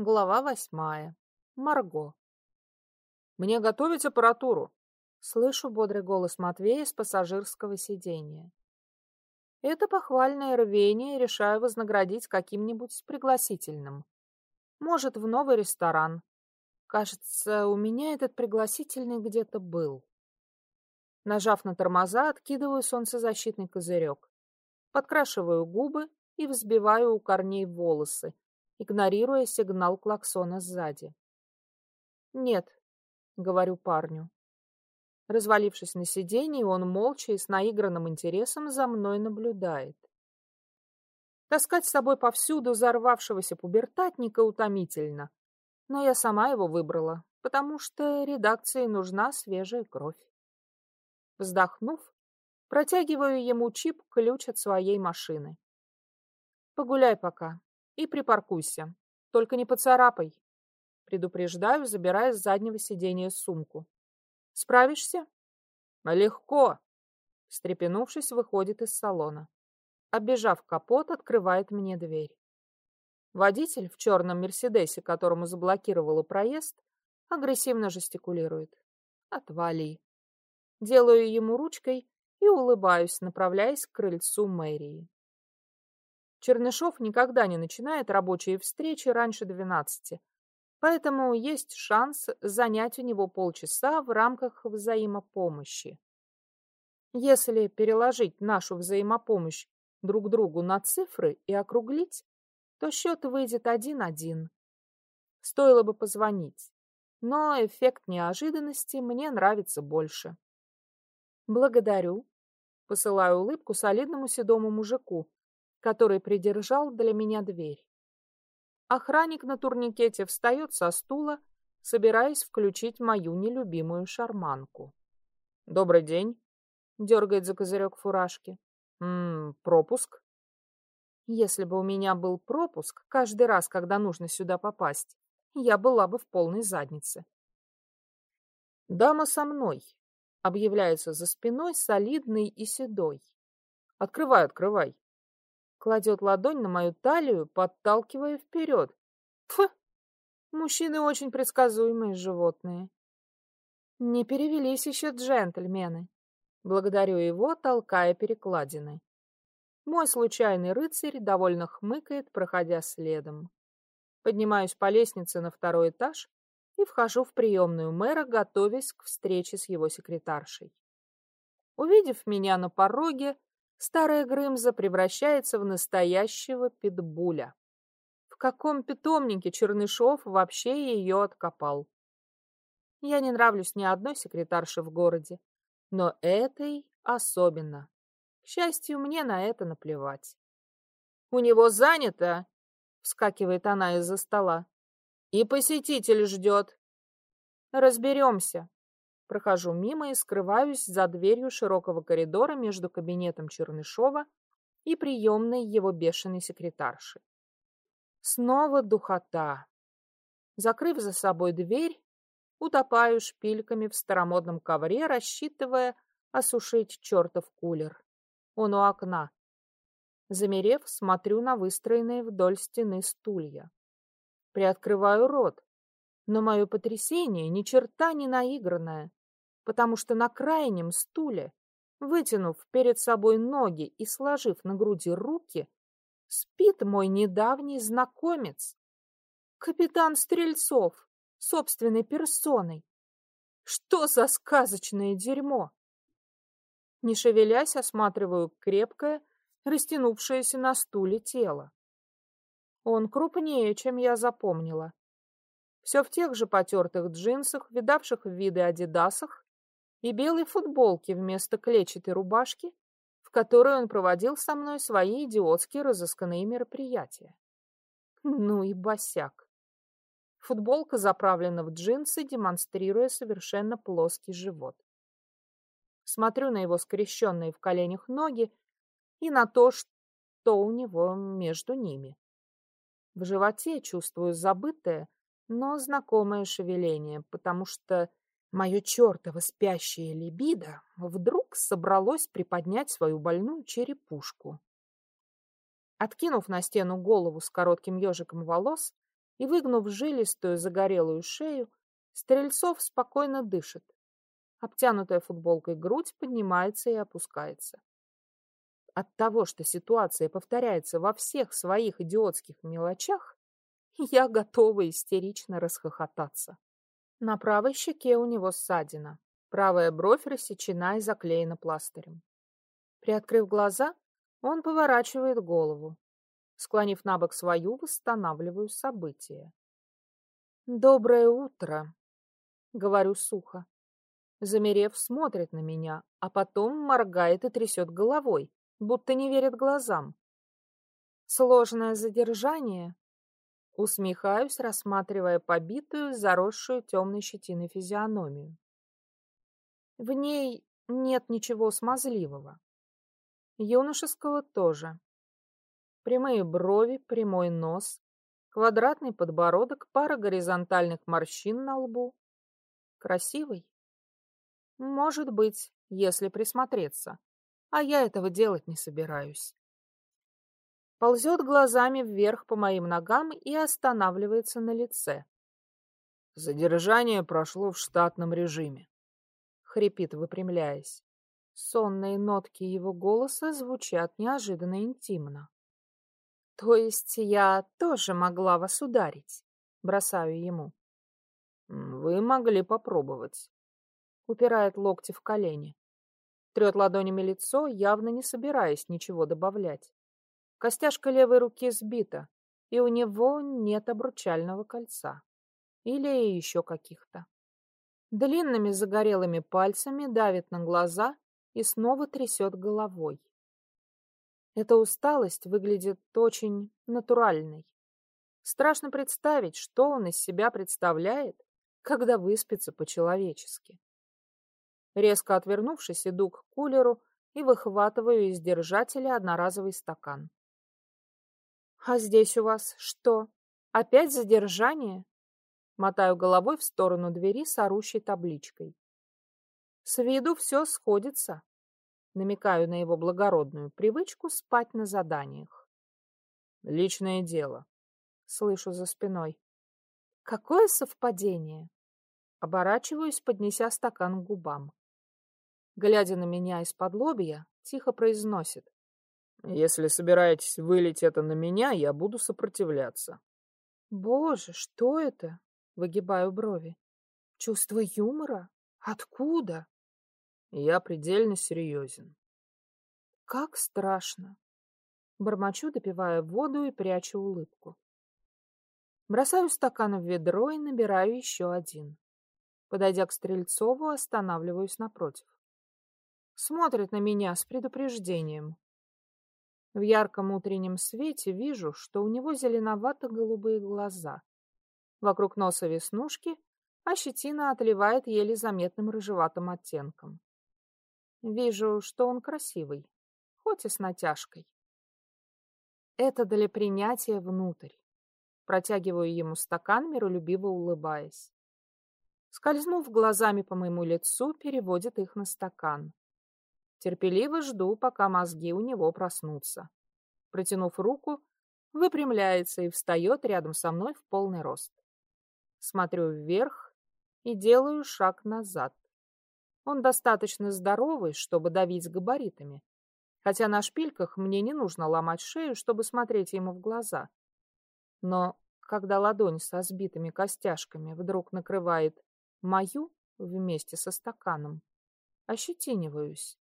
Глава восьмая. Марго. «Мне готовить аппаратуру?» Слышу бодрый голос Матвея с пассажирского сиденья. Это похвальное рвение решаю вознаградить каким-нибудь пригласительным. Может, в новый ресторан. Кажется, у меня этот пригласительный где-то был. Нажав на тормоза, откидываю солнцезащитный козырек. Подкрашиваю губы и взбиваю у корней волосы, игнорируя сигнал клаксона сзади. «Нет», — говорю парню. Развалившись на сиденье, он молча и с наигранным интересом за мной наблюдает. Таскать с собой повсюду взорвавшегося пубертатника утомительно, но я сама его выбрала, потому что редакции нужна свежая кровь. Вздохнув, протягиваю ему чип-ключ от своей машины. Погуляй пока и припаркуйся, только не поцарапай. Предупреждаю, забирая с заднего сиденья сумку. Справишься? Легко. Встрепенувшись, выходит из салона. Оббежав капот, открывает мне дверь. Водитель в черном Мерседесе, которому заблокировала проезд, агрессивно жестикулирует. Отвали. Делаю ему ручкой и улыбаюсь, направляясь к крыльцу мэрии. Чернышов никогда не начинает рабочие встречи раньше двенадцати, Поэтому есть шанс занять у него полчаса в рамках взаимопомощи. Если переложить нашу взаимопомощь друг другу на цифры и округлить, то счет выйдет один-один. Стоило бы позвонить, но эффект неожиданности мне нравится больше. Благодарю. Посылаю улыбку солидному седому мужику, который придержал для меня дверь. Охранник на турникете встает со стула, собираясь включить мою нелюбимую шарманку. «Добрый день», — дергает за козырек фуражки. «Ммм, пропуск?» Если бы у меня был пропуск каждый раз, когда нужно сюда попасть, я была бы в полной заднице. «Дама со мной», — объявляется за спиной солидный и седой. «Открывай, открывай», Кладет ладонь на мою талию, подталкивая вперед. Фу! Мужчины очень предсказуемые животные. Не перевелись еще джентльмены. Благодарю его, толкая перекладины. Мой случайный рыцарь довольно хмыкает, проходя следом. Поднимаюсь по лестнице на второй этаж и вхожу в приемную мэра, готовясь к встрече с его секретаршей. Увидев меня на пороге, старая Грымза превращается в настоящего питбуля. В каком питомнике Чернышов вообще ее откопал? Я не нравлюсь ни одной секретарше в городе, но этой особенно. К счастью, мне на это наплевать. «У него занято!» — вскакивает она из-за стола. «И посетитель ждет!» «Разберемся!» Прохожу мимо и скрываюсь за дверью широкого коридора между кабинетом Чернышова и приемной его бешеной секретарши. Снова духота. Закрыв за собой дверь, утопаю шпильками в старомодном ковре, рассчитывая осушить чертов кулер. Он у окна. Замерев, смотрю на выстроенные вдоль стены стулья. Приоткрываю рот, но мое потрясение ни черта не наигранное потому что на крайнем стуле, вытянув перед собой ноги и сложив на груди руки, спит мой недавний знакомец, капитан Стрельцов, собственной персоной. Что за сказочное дерьмо? Не шевелясь, осматриваю крепкое, растянувшееся на стуле тело. Он крупнее, чем я запомнила. Все в тех же потертых джинсах, видавших виды адидасах и белой футболки вместо клетчатой рубашки, в которой он проводил со мной свои идиотские разысканные мероприятия. Ну и босяк. Футболка заправлена в джинсы, демонстрируя совершенно плоский живот. Смотрю на его скрещенные в коленях ноги и на то, что у него между ними. В животе чувствую забытое, но знакомое шевеление, потому что Мое чертово спящее либидо вдруг собралось приподнять свою больную черепушку. Откинув на стену голову с коротким ежиком волос, и, выгнув жилистую загорелую шею, Стрельцов спокойно дышит. Обтянутая футболкой грудь поднимается и опускается. От того, что ситуация повторяется во всех своих идиотских мелочах, я готова истерично расхохотаться. На правой щеке у него ссадина. Правая бровь рассечена и заклеена пластырем. Приоткрыв глаза, он поворачивает голову. Склонив на бок свою, восстанавливаю события. «Доброе утро», — говорю сухо. Замерев, смотрит на меня, а потом моргает и трясет головой, будто не верит глазам. Сложное задержание. Усмехаюсь, рассматривая побитую, заросшую темной щетиной физиономию. В ней нет ничего смазливого. Юношеского тоже. Прямые брови, прямой нос, квадратный подбородок, пара горизонтальных морщин на лбу. Красивый? Может быть, если присмотреться. А я этого делать не собираюсь. Ползет глазами вверх по моим ногам и останавливается на лице. Задержание прошло в штатном режиме. Хрипит, выпрямляясь. Сонные нотки его голоса звучат неожиданно интимно. То есть я тоже могла вас ударить? Бросаю ему. Вы могли попробовать. Упирает локти в колени. Трет ладонями лицо, явно не собираясь ничего добавлять. Костяшка левой руки сбита, и у него нет обручального кольца. Или еще каких-то. Длинными загорелыми пальцами давит на глаза и снова трясет головой. Эта усталость выглядит очень натуральной. Страшно представить, что он из себя представляет, когда выспится по-человечески. Резко отвернувшись, иду к кулеру и выхватываю из держателя одноразовый стакан. «А здесь у вас что? Опять задержание?» Мотаю головой в сторону двери с орущей табличкой. С виду все сходится. Намекаю на его благородную привычку спать на заданиях. Личное дело. Слышу за спиной. Какое совпадение? Оборачиваюсь, поднеся стакан к губам. Глядя на меня из-под лобья, тихо произносит. Если собираетесь вылить это на меня, я буду сопротивляться. Боже, что это? Выгибаю брови. Чувство юмора? Откуда? Я предельно серьезен. Как страшно. Бормочу, допивая воду и прячу улыбку. Бросаю стакан в ведро и набираю еще один. Подойдя к Стрельцову, останавливаюсь напротив. Смотрит на меня с предупреждением. В ярком утреннем свете вижу, что у него зеленовато-голубые глаза. Вокруг носа веснушки, а щетина отливает еле заметным рыжеватым оттенком. Вижу, что он красивый, хоть и с натяжкой. Это для принятия внутрь. Протягиваю ему стакан, миролюбиво улыбаясь. Скользнув глазами по моему лицу, переводит их на стакан. Терпеливо жду, пока мозги у него проснутся. Протянув руку, выпрямляется и встает рядом со мной в полный рост. Смотрю вверх и делаю шаг назад. Он достаточно здоровый, чтобы давить габаритами, хотя на шпильках мне не нужно ломать шею, чтобы смотреть ему в глаза. Но когда ладонь со сбитыми костяшками вдруг накрывает мою вместе со стаканом, ощетиниваюсь.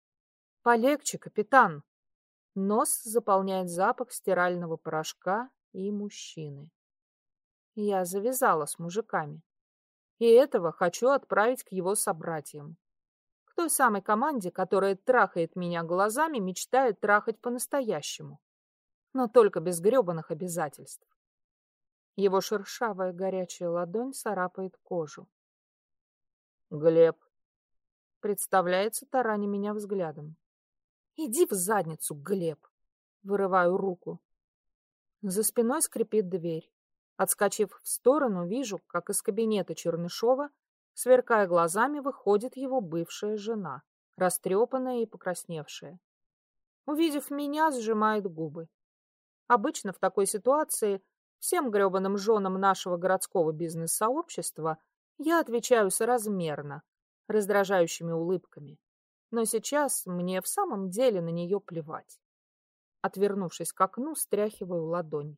Полегче, капитан. Нос заполняет запах стирального порошка и мужчины. Я завязала с мужиками. И этого хочу отправить к его собратьям. К той самой команде, которая трахает меня глазами, мечтает трахать по-настоящему. Но только без гребаных обязательств. Его шершавая горячая ладонь царапает кожу. Глеб. Представляется тараня меня взглядом. Иди в задницу, Глеб. Вырываю руку. За спиной скрипит дверь. Отскочив в сторону, вижу, как из кабинета Чернышова, сверкая глазами, выходит его бывшая жена, растрепанная и покрасневшая. Увидев меня, сжимает губы. Обычно в такой ситуации Всем гребаным женам нашего городского бизнес-сообщества я отвечаю соразмерно, раздражающими улыбками. Но сейчас мне в самом деле на нее плевать. Отвернувшись к окну, стряхиваю ладонь.